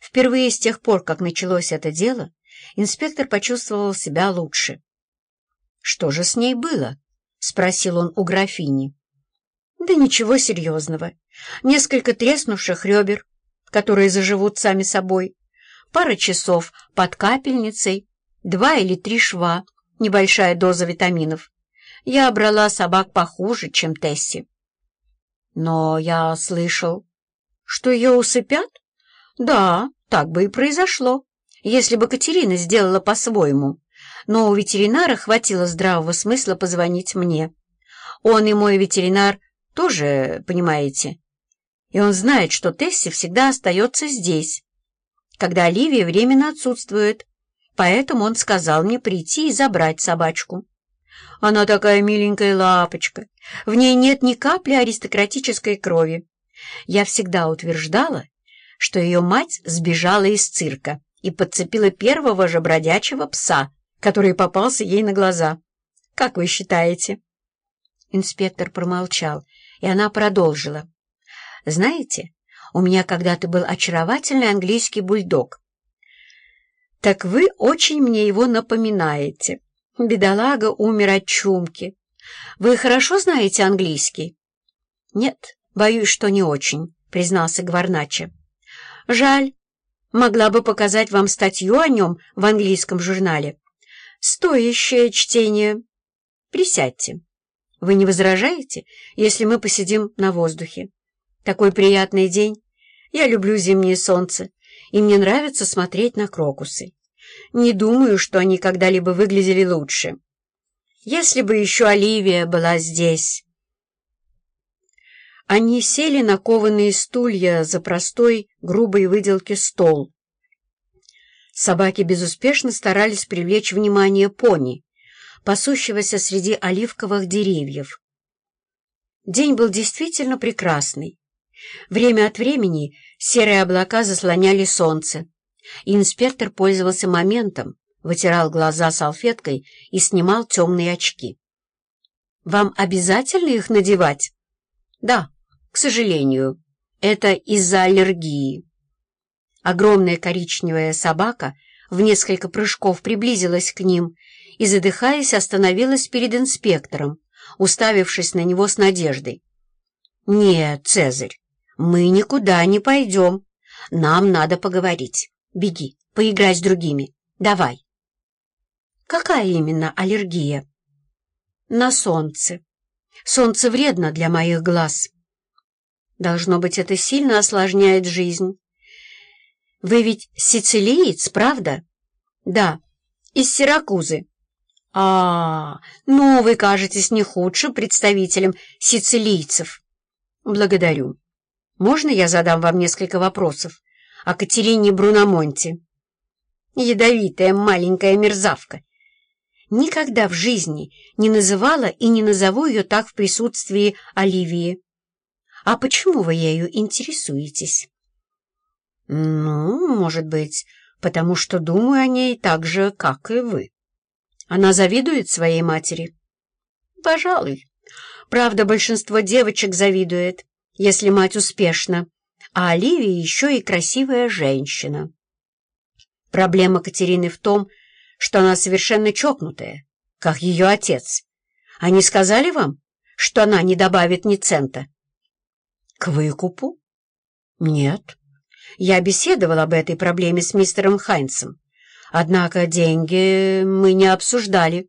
Впервые с тех пор, как началось это дело, инспектор почувствовал себя лучше. «Что же с ней было?» — спросил он у графини. «Да ничего серьезного. Несколько треснувших ребер, которые заживут сами собой, пара часов под капельницей, два или три шва, небольшая доза витаминов. Я брала собак похуже, чем Тесси». «Но я слышал, что ее усыпят?» «Да, так бы и произошло, если бы Катерина сделала по-своему. Но у ветеринара хватило здравого смысла позвонить мне. Он и мой ветеринар тоже, понимаете. И он знает, что Тесси всегда остается здесь, когда Оливия временно отсутствует. Поэтому он сказал мне прийти и забрать собачку. Она такая миленькая лапочка, в ней нет ни капли аристократической крови. Я всегда утверждала, что ее мать сбежала из цирка и подцепила первого же бродячего пса, который попался ей на глаза. Как вы считаете?» Инспектор промолчал, и она продолжила. «Знаете, у меня когда-то был очаровательный английский бульдог. Так вы очень мне его напоминаете. Бедолага умер от чумки. Вы хорошо знаете английский?» «Нет, боюсь, что не очень», — признался Гварначе. Жаль. Могла бы показать вам статью о нем в английском журнале. Стоящее чтение. Присядьте. Вы не возражаете, если мы посидим на воздухе? Такой приятный день. Я люблю зимнее солнце, и мне нравится смотреть на крокусы. Не думаю, что они когда-либо выглядели лучше. Если бы еще Оливия была здесь... Они сели на кованые стулья за простой, грубой выделки стол. Собаки безуспешно старались привлечь внимание пони, пасущегося среди оливковых деревьев. День был действительно прекрасный. Время от времени серые облака заслоняли солнце, инспектор пользовался моментом, вытирал глаза салфеткой и снимал темные очки. «Вам обязательно их надевать?» «Да», к сожалению, это из-за аллергии. Огромная коричневая собака в несколько прыжков приблизилась к ним и, задыхаясь, остановилась перед инспектором, уставившись на него с надеждой. «Нет, Цезарь, мы никуда не пойдем. Нам надо поговорить. Беги, поиграй с другими. Давай». «Какая именно аллергия?» «На солнце. Солнце вредно для моих глаз». Должно быть, это сильно осложняет жизнь. Вы ведь сицилиец, правда? Да, из Сиракузы. А, ну, вы кажетесь не худшим представителем сицилийцев. Благодарю. Можно я задам вам несколько вопросов о Катерине Бруномонте? Ядовитая маленькая мерзавка. Никогда в жизни не называла и не назову ее так в присутствии Оливии. А почему вы ею интересуетесь? Ну, может быть, потому что думаю о ней так же, как и вы. Она завидует своей матери? Пожалуй. Правда, большинство девочек завидует, если мать успешна, а Оливия еще и красивая женщина. Проблема Катерины в том, что она совершенно чокнутая, как ее отец. Они сказали вам, что она не добавит ни цента? К выкупу? Нет. Я беседовал об этой проблеме с мистером Хайнсом. Однако деньги мы не обсуждали.